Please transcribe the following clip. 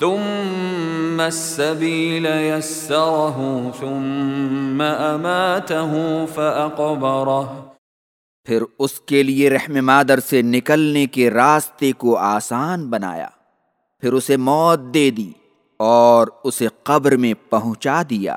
ثم السبيل يسره، ثم أماته فأقبره. پھر اس کے لیے رحم مادر سے نکلنے کے راستے کو آسان بنایا، پھر اسے موت دے دی اور اسے قبر میں پہنچا دیا۔